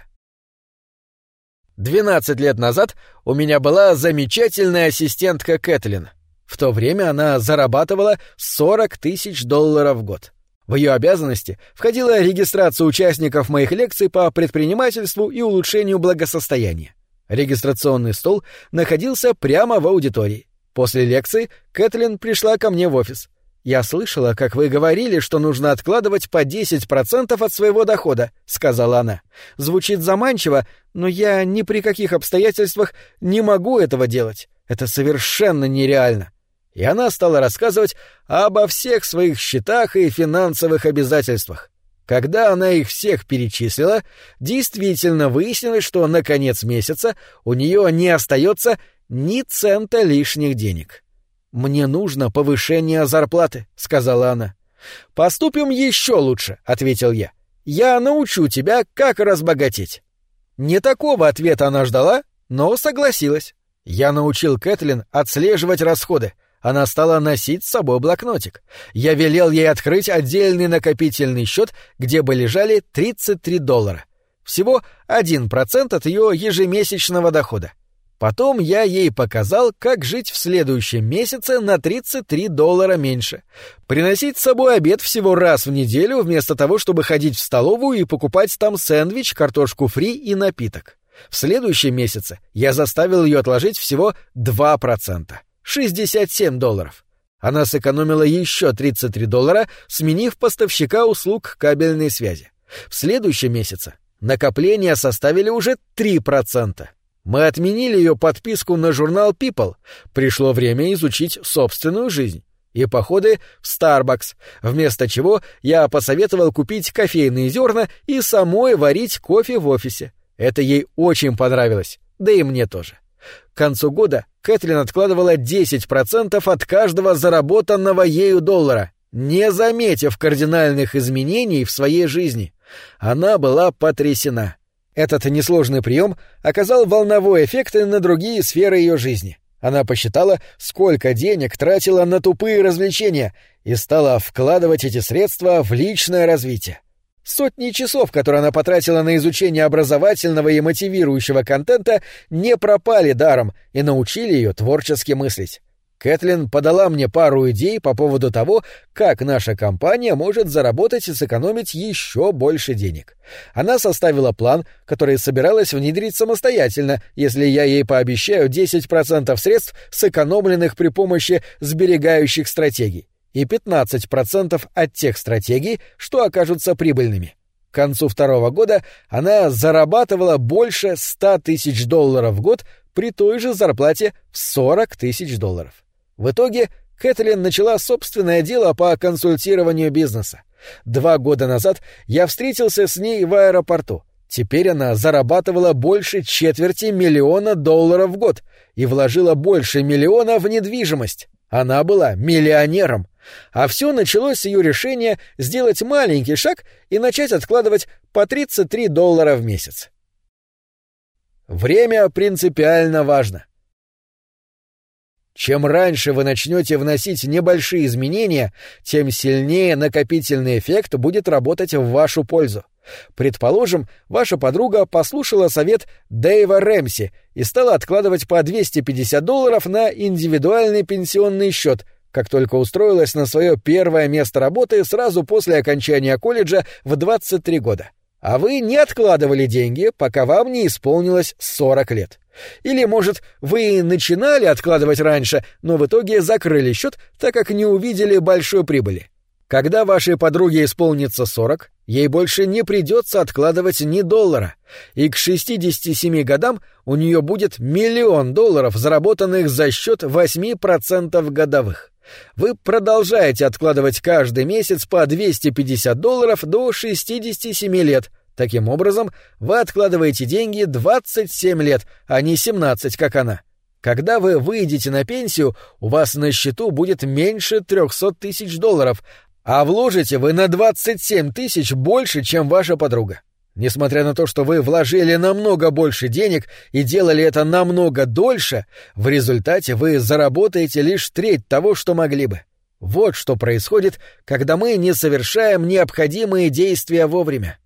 12 лет назад у меня была замечательная ассистентка Кэтлин. В то время она зарабатывала 40 тысяч долларов в год. В ее обязанности входила регистрация участников моих лекций по предпринимательству и улучшению благосостояния. Регистрационный стол находился прямо в аудитории. После лекции Кэтлин пришла ко мне в офис. «Я слышала, как вы говорили, что нужно откладывать по 10% от своего дохода», — сказала она. «Звучит заманчиво, но я ни при каких обстоятельствах не могу этого делать. Это совершенно нереально и она стала рассказывать обо всех своих счетах и финансовых обязательствах. Когда она их всех перечислила, действительно выяснилось, что на конец месяца у нее не остается ни цента лишних денег. «Мне нужно повышение зарплаты», — сказала она. «Поступим еще лучше», — ответил я. «Я научу тебя, как разбогатеть». Не такого ответа она ждала, но согласилась. Я научил Кэтлин отслеживать расходы, она стала носить с собой блокнотик. Я велел ей открыть отдельный накопительный счет, где бы лежали 33 доллара. Всего 1% от ее ежемесячного дохода. Потом я ей показал, как жить в следующем месяце на 33 доллара меньше. Приносить с собой обед всего раз в неделю, вместо того, чтобы ходить в столовую и покупать там сэндвич, картошку фри и напиток. В следующем месяце я заставил ее отложить всего 2%. 67 долларов. Она сэкономила еще 33 доллара, сменив поставщика услуг кабельной связи. В следующем месяце накопления составили уже 3%. Мы отменили ее подписку на журнал People. Пришло время изучить собственную жизнь. И походы в Starbucks, вместо чего я посоветовал купить кофейные зерна и самой варить кофе в офисе. Это ей очень понравилось, да и мне тоже. К концу года Кэтлин откладывала 10% от каждого заработанного ею доллара, не заметив кардинальных изменений в своей жизни. Она была потрясена. Этот несложный прием оказал волновой эффект на другие сферы ее жизни. Она посчитала, сколько денег тратила на тупые развлечения и стала вкладывать эти средства в личное развитие. Сотни часов, которые она потратила на изучение образовательного и мотивирующего контента, не пропали даром и научили ее творчески мыслить. Кэтлин подала мне пару идей по поводу того, как наша компания может заработать и сэкономить еще больше денег. Она составила план, который собиралась внедрить самостоятельно, если я ей пообещаю 10% средств, сэкономленных при помощи сберегающих стратегий и 15% от тех стратегий, что окажутся прибыльными. К концу второго года она зарабатывала больше 100 тысяч долларов в год при той же зарплате в 40 тысяч долларов. В итоге Кэтлин начала собственное дело по консультированию бизнеса. Два года назад я встретился с ней в аэропорту. Теперь она зарабатывала больше четверти миллиона долларов в год и вложила больше миллиона в недвижимость. Она была миллионером. А все началось с ее решения сделать маленький шаг и начать откладывать по 33 доллара в месяц. Время принципиально важно. Чем раньше вы начнете вносить небольшие изменения, тем сильнее накопительный эффект будет работать в вашу пользу. Предположим, ваша подруга послушала совет Дэйва Рэмси и стала откладывать по 250 долларов на индивидуальный пенсионный счет, как только устроилась на свое первое место работы сразу после окончания колледжа в 23 года. А вы не откладывали деньги, пока вам не исполнилось 40 лет. Или, может, вы начинали откладывать раньше, но в итоге закрыли счет, так как не увидели большой прибыли. Когда вашей подруге исполнится 40, ей больше не придется откладывать ни доллара, и к 67 годам у нее будет миллион долларов, заработанных за счет 8% годовых. Вы продолжаете откладывать каждый месяц по 250 долларов до 67 лет – Таким образом, вы откладываете деньги 27 лет, а не 17, как она. Когда вы выйдете на пенсию, у вас на счету будет меньше 300 тысяч долларов, а вложите вы на 27 тысяч больше, чем ваша подруга. Несмотря на то, что вы вложили намного больше денег и делали это намного дольше, в результате вы заработаете лишь треть того, что могли бы. Вот что происходит, когда мы не совершаем необходимые действия вовремя.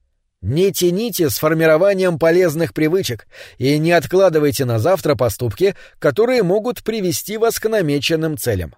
Не тяните с формированием полезных привычек и не откладывайте на завтра поступки, которые могут привести вас к намеченным целям.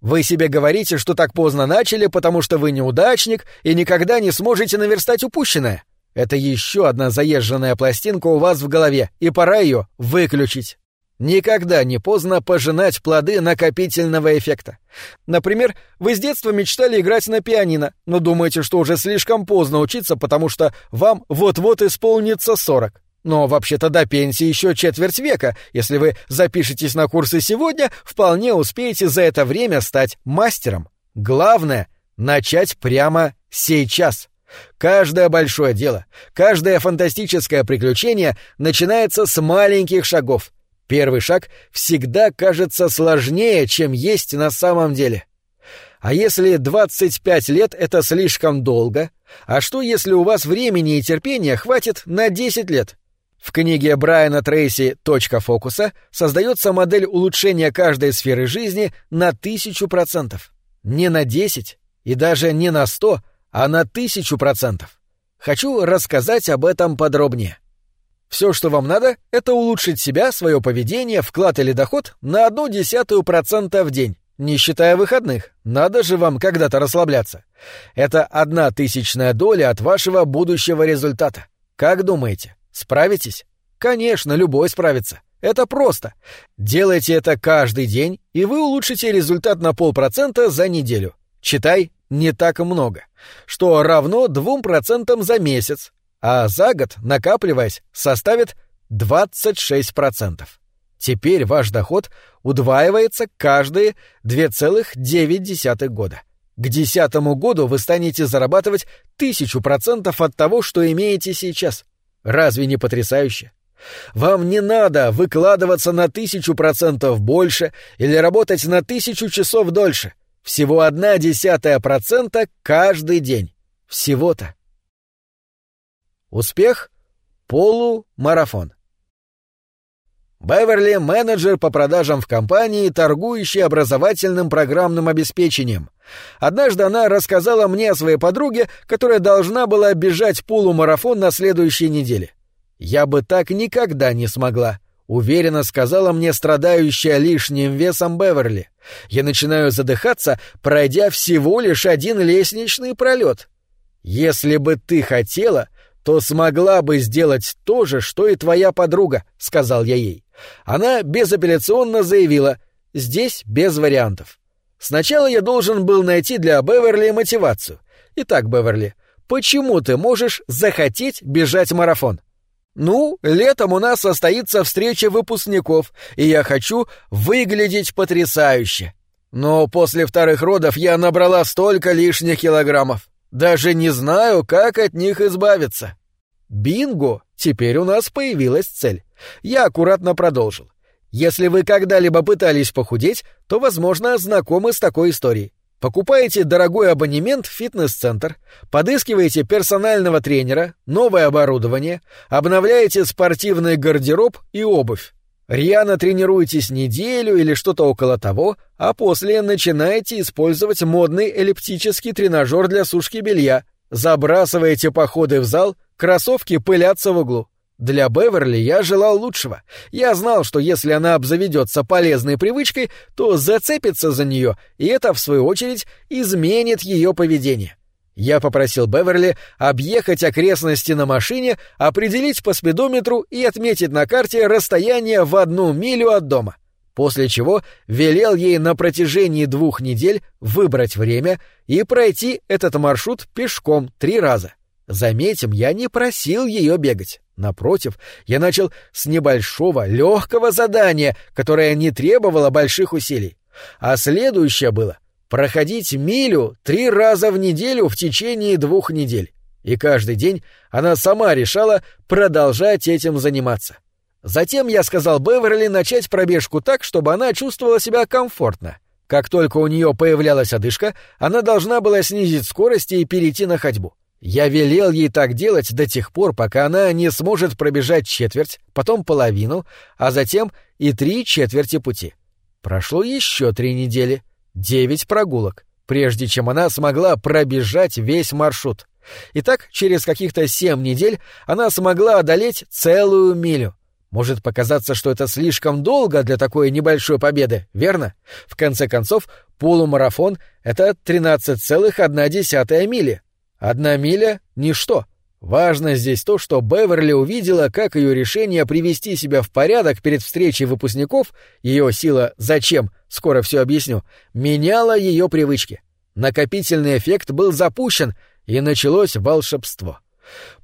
Вы себе говорите, что так поздно начали, потому что вы неудачник и никогда не сможете наверстать упущенное. Это еще одна заезженная пластинка у вас в голове, и пора ее выключить. Никогда не поздно пожинать плоды накопительного эффекта. Например, вы с детства мечтали играть на пианино, но думаете, что уже слишком поздно учиться, потому что вам вот-вот исполнится сорок. Но вообще-то до пенсии еще четверть века. Если вы запишетесь на курсы сегодня, вполне успеете за это время стать мастером. Главное — начать прямо сейчас. Каждое большое дело, каждое фантастическое приключение начинается с маленьких шагов — Первый шаг всегда кажется сложнее, чем есть на самом деле. А если 25 лет — это слишком долго? А что, если у вас времени и терпения хватит на 10 лет? В книге Брайана Трейси «Точка фокуса» создается модель улучшения каждой сферы жизни на тысячу процентов. Не на 10 и даже не на 100, а на тысячу процентов. Хочу рассказать об этом подробнее. Все, что вам надо, это улучшить себя, свое поведение, вклад или доход на одну десятую процента в день, не считая выходных. Надо же вам когда-то расслабляться. Это одна тысячная доля от вашего будущего результата. Как думаете, справитесь? Конечно, любой справится. Это просто. Делайте это каждый день, и вы улучшите результат на полпроцента за неделю. Читай не так много, что равно двум процентам за месяц, а за год, накапливаясь, составит 26%. Теперь ваш доход удваивается каждые 2,9 года. К десятому году вы станете зарабатывать тысячу процентов от того, что имеете сейчас. Разве не потрясающе? Вам не надо выкладываться на тысячу процентов больше или работать на тысячу часов дольше. Всего одна десятая процента каждый день. Всего-то. Успех — полумарафон. Беверли — менеджер по продажам в компании, торгующий образовательным программным обеспечением. Однажды она рассказала мне о своей подруге, которая должна была бежать полумарафон на следующей неделе. «Я бы так никогда не смогла», — уверенно сказала мне страдающая лишним весом Беверли. «Я начинаю задыхаться, пройдя всего лишь один лестничный пролет. Если бы ты хотела, то смогла бы сделать то же, что и твоя подруга», — сказал я ей. Она безапелляционно заявила «здесь без вариантов». Сначала я должен был найти для Беверли мотивацию. Итак, Беверли, почему ты можешь захотеть бежать марафон? Ну, летом у нас состоится встреча выпускников, и я хочу выглядеть потрясающе. Но после вторых родов я набрала столько лишних килограммов. Даже не знаю, как от них избавиться. Бинго! Теперь у нас появилась цель. Я аккуратно продолжил. Если вы когда-либо пытались похудеть, то, возможно, знакомы с такой историей. Покупаете дорогой абонемент в фитнес-центр, подыскиваете персонального тренера, новое оборудование, обновляете спортивный гардероб и обувь. Рьяно тренируетесь неделю или что-то около того, а после начинаете использовать модный эллиптический тренажер для сушки белья, забрасываете походы в зал, кроссовки пылятся в углу. Для Беверли я желал лучшего. Я знал, что если она обзаведется полезной привычкой, то зацепится за нее, и это, в свою очередь, изменит ее поведение. Я попросил Беверли объехать окрестности на машине, определить по спидометру и отметить на карте расстояние в одну милю от дома. После чего велел ей на протяжении двух недель выбрать время и пройти этот маршрут пешком три раза. Заметим, я не просил ее бегать. Напротив, я начал с небольшого, легкого задания, которое не требовало больших усилий. А следующее было проходить милю три раза в неделю в течение двух недель. И каждый день она сама решала продолжать этим заниматься. Затем я сказал Беверли начать пробежку так, чтобы она чувствовала себя комфортно. Как только у нее появлялась одышка, она должна была снизить скорость и перейти на ходьбу. Я велел ей так делать до тех пор, пока она не сможет пробежать четверть, потом половину, а затем и три четверти пути. Прошло еще три недели, девять прогулок, прежде чем она смогла пробежать весь маршрут. Итак, через каких-то семь недель она смогла одолеть целую милю. Может показаться, что это слишком долго для такой небольшой победы, верно? В конце концов, полумарафон — это 13,1 мили, Одна миля — ничто. Важно здесь то, что Беверли увидела, как ее решение привести себя в порядок перед встречей выпускников, ее сила «зачем», скоро все объясню, меняла ее привычки. Накопительный эффект был запущен, и началось волшебство.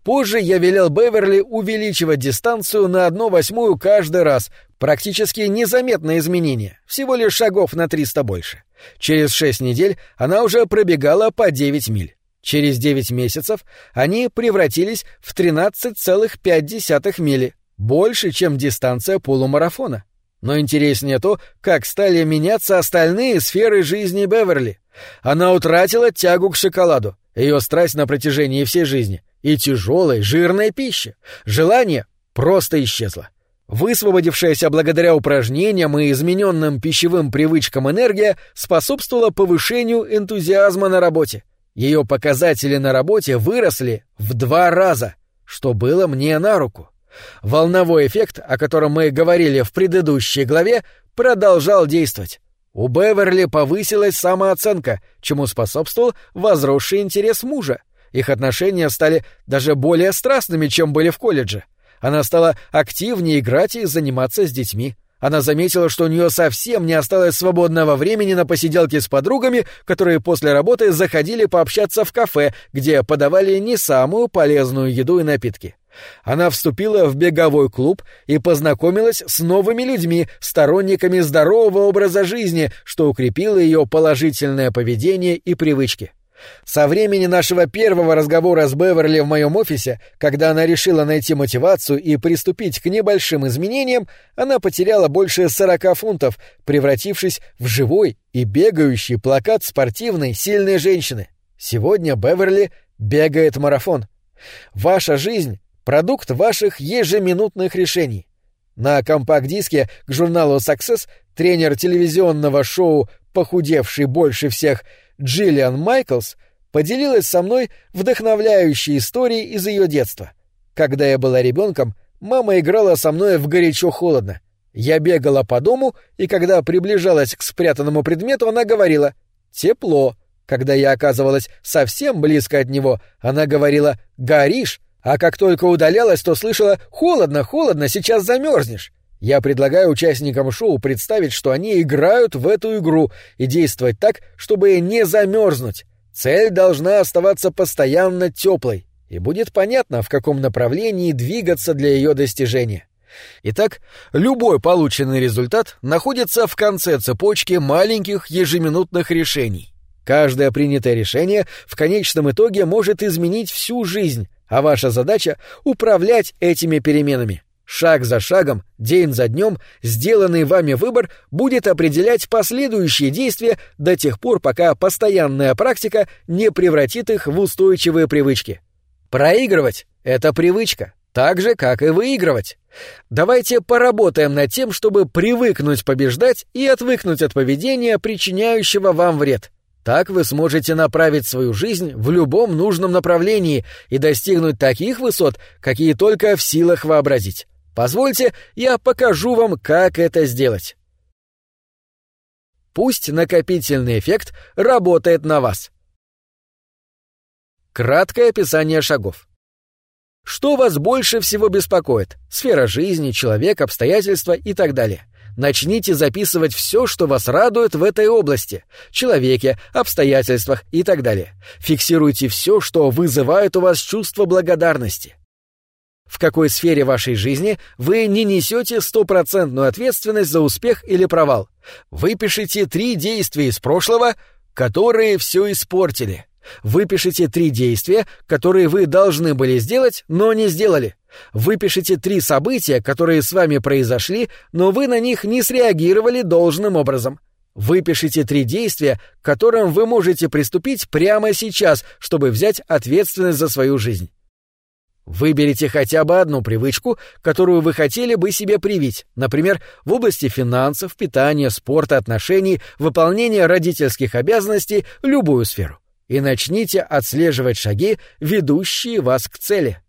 Позже я велел Беверли увеличивать дистанцию на одну восьмую каждый раз, практически незаметное изменение, всего лишь шагов на 300 больше. Через шесть недель она уже пробегала по 9 миль. Через 9 месяцев они превратились в 13,5 мили, больше, чем дистанция полумарафона. Но интереснее то, как стали меняться остальные сферы жизни Беверли. Она утратила тягу к шоколаду, ее страсть на протяжении всей жизни, и тяжелой, жирной пищи. Желание просто исчезло. Высвободившаяся благодаря упражнениям и измененным пищевым привычкам энергия способствовала повышению энтузиазма на работе. Ее показатели на работе выросли в два раза, что было мне на руку. Волновой эффект, о котором мы говорили в предыдущей главе, продолжал действовать. У Беверли повысилась самооценка, чему способствовал возросший интерес мужа. Их отношения стали даже более страстными, чем были в колледже. Она стала активнее играть и заниматься с детьми. Она заметила, что у нее совсем не осталось свободного времени на посиделки с подругами, которые после работы заходили пообщаться в кафе, где подавали не самую полезную еду и напитки. Она вступила в беговой клуб и познакомилась с новыми людьми, сторонниками здорового образа жизни, что укрепило ее положительное поведение и привычки. Со времени нашего первого разговора с Беверли в моем офисе, когда она решила найти мотивацию и приступить к небольшим изменениям, она потеряла больше сорока фунтов, превратившись в живой и бегающий плакат спортивной, сильной женщины. Сегодня Беверли бегает марафон. Ваша жизнь — продукт ваших ежеминутных решений. На компакт-диске к журналу Success тренер телевизионного шоу «Похудевший больше всех» Джиллиан Майклс поделилась со мной вдохновляющей историей из ее детства. Когда я была ребенком, мама играла со мной в горячо-холодно. Я бегала по дому, и когда приближалась к спрятанному предмету, она говорила «тепло». Когда я оказывалась совсем близко от него, она говорила «горишь», а как только удалялась, то слышала «холодно, холодно, сейчас замерзнешь». Я предлагаю участникам шоу представить, что они играют в эту игру и действовать так, чтобы не замерзнуть. Цель должна оставаться постоянно теплой, и будет понятно, в каком направлении двигаться для ее достижения. Итак, любой полученный результат находится в конце цепочки маленьких ежеминутных решений. Каждое принятое решение в конечном итоге может изменить всю жизнь, а ваша задача — управлять этими переменами. Шаг за шагом, день за днем, сделанный вами выбор будет определять последующие действия до тех пор, пока постоянная практика не превратит их в устойчивые привычки. Проигрывать — это привычка, так же, как и выигрывать. Давайте поработаем над тем, чтобы привыкнуть побеждать и отвыкнуть от поведения, причиняющего вам вред. Так вы сможете направить свою жизнь в любом нужном направлении и достигнуть таких высот, какие только в силах вообразить. Позвольте, я покажу вам, как это сделать. Пусть накопительный эффект работает на вас. Краткое описание шагов. Что вас больше всего беспокоит? Сфера жизни, человек, обстоятельства и так далее. Начните записывать все, что вас радует в этой области, человеке, обстоятельствах и так далее. Фиксируйте все, что вызывает у вас чувство благодарности в какой сфере вашей жизни вы не несете стопроцентную ответственность за успех или провал. Выпишите три действия из прошлого, которые все испортили. Выпишите три действия, которые вы должны были сделать, но не сделали. Выпишите три события, которые с вами произошли, но вы на них не среагировали должным образом. Выпишите три действия, к которым вы можете приступить прямо сейчас, чтобы взять ответственность за свою жизнь. Выберите хотя бы одну привычку, которую вы хотели бы себе привить, например, в области финансов, питания, спорта, отношений, выполнения родительских обязанностей, любую сферу. И начните отслеживать шаги, ведущие вас к цели.